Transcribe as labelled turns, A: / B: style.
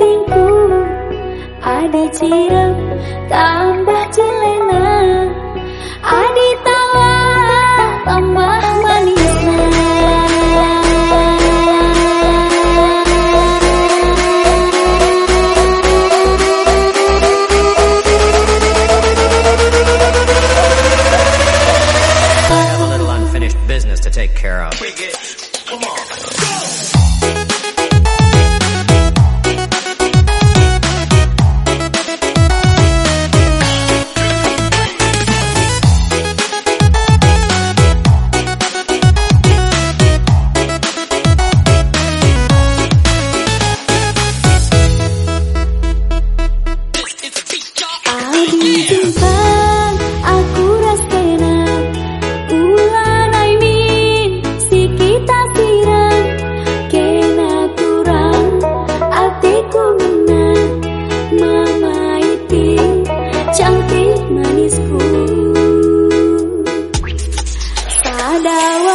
A: pentingku Adi cirem tambah celena Adi tawa tambah manisnya Sa đào